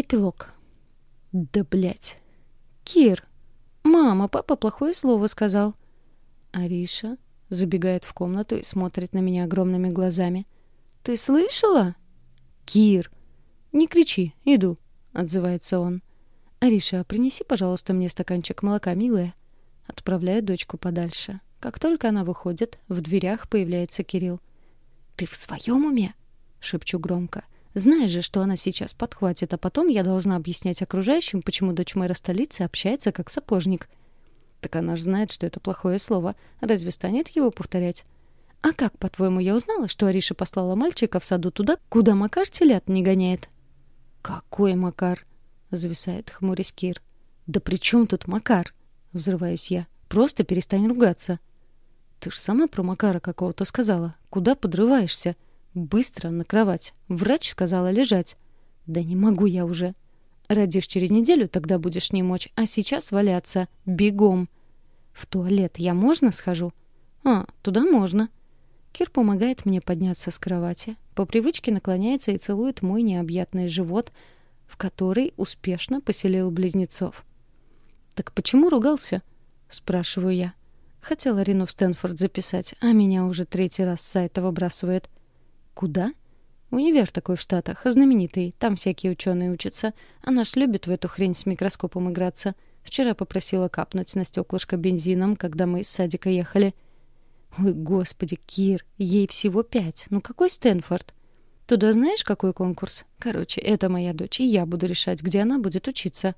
Эпилог. Да блять. Кир. Мама, папа плохое слово сказал. Ариша забегает в комнату и смотрит на меня огромными глазами. Ты слышала? Кир. Не кричи, иду, отзывается он. Ариша, принеси, пожалуйста, мне стаканчик молока, милая. Отправляю дочку подальше. Как только она выходит, в дверях появляется Кирилл. Ты в своем уме? шепчу громко. Знаешь же, что она сейчас подхватит, а потом я должна объяснять окружающим, почему дочь мэра столицы общается как сапожник. Так она же знает, что это плохое слово. Разве станет его повторять? А как, по-твоему, я узнала, что Ариша послала мальчика в саду туда, куда Макар телят не гоняет? Какой Макар? Зависает хмурясь Кир. Да при чем тут Макар? Взрываюсь я. Просто перестань ругаться. Ты ж сама про Макара какого-то сказала. Куда подрываешься? — Быстро на кровать. Врач сказала лежать. Да не могу я уже. Родишь через неделю, тогда будешь не мочь. А сейчас валяться. Бегом. В туалет я можно схожу? А, туда можно. Кир помогает мне подняться с кровати. По привычке наклоняется и целует мой необъятный живот, в который успешно поселил близнецов. «Так почему ругался?» — спрашиваю я. Хотела Рину в Стэнфорд записать, а меня уже третий раз с сайта выбрасывает. «Куда?» «Универ такой в Штатах, знаменитый. Там всякие ученые учатся. Она ж любит в эту хрень с микроскопом играться. Вчера попросила капнуть на стеклышко бензином, когда мы из садика ехали». «Ой, господи, Кир, ей всего пять. Ну какой Стэнфорд?» «Туда знаешь, какой конкурс? Короче, это моя дочь, и я буду решать, где она будет учиться».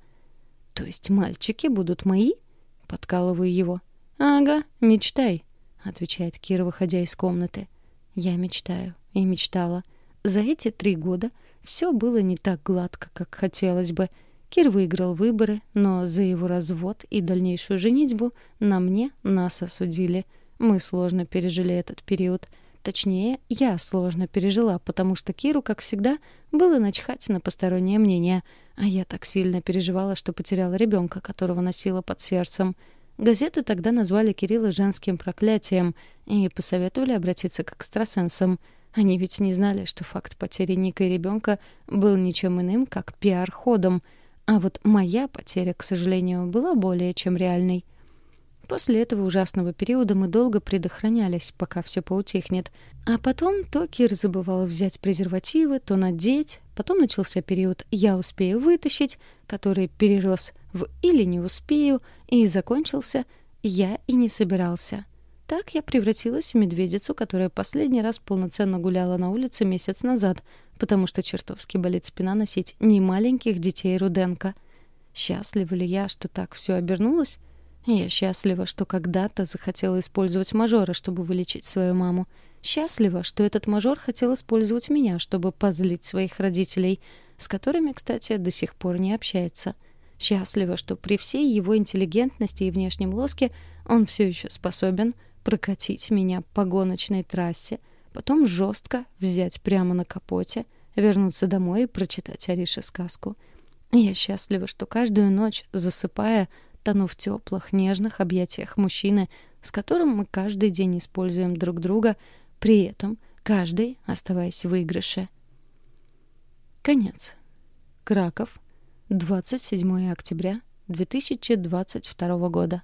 «То есть мальчики будут мои?» — подкалываю его. «Ага, мечтай», — отвечает Кир, выходя из комнаты. «Я мечтаю и мечтала. За эти три года все было не так гладко, как хотелось бы. Кир выиграл выборы, но за его развод и дальнейшую женитьбу на мне нас осудили. Мы сложно пережили этот период. Точнее, я сложно пережила, потому что Киру, как всегда, было начхать на постороннее мнение. А я так сильно переживала, что потеряла ребенка, которого носила под сердцем. Газеты тогда назвали Кирилла женским проклятием и посоветовали обратиться к экстрасенсам — они ведь не знали, что факт потери Ника и ребенка был ничем иным, как пиар-ходом. А вот моя потеря, к сожалению, была более чем реальной. После этого ужасного периода мы долго предохранялись, пока все поутихнет. А потом то Кир забывал взять презервативы, то надеть. Потом начался период «я успею вытащить», который перерос в «или не успею», и закончился «я и не собирался». Так я превратилась в медведицу, которая последний раз полноценно гуляла на улице месяц назад, потому что чертовски болит спина носить не маленьких детей Руденко. Счастлива ли я, что так все обернулось? Я счастлива, что когда-то захотела использовать мажора, чтобы вылечить свою маму. Счастлива, что этот мажор хотел использовать меня, чтобы позлить своих родителей, с которыми, кстати, до сих пор не общается. Счастлива, что при всей его интеллигентности и внешнем лоске он все еще способен прокатить меня по гоночной трассе, потом жестко взять прямо на капоте, вернуться домой и прочитать Арише сказку. Я счастлива, что каждую ночь, засыпая, тону в теплых, нежных объятиях мужчины, с которым мы каждый день используем друг друга, при этом каждый оставаясь в выигрыше. Конец. Краков. 27 октября 2022 года.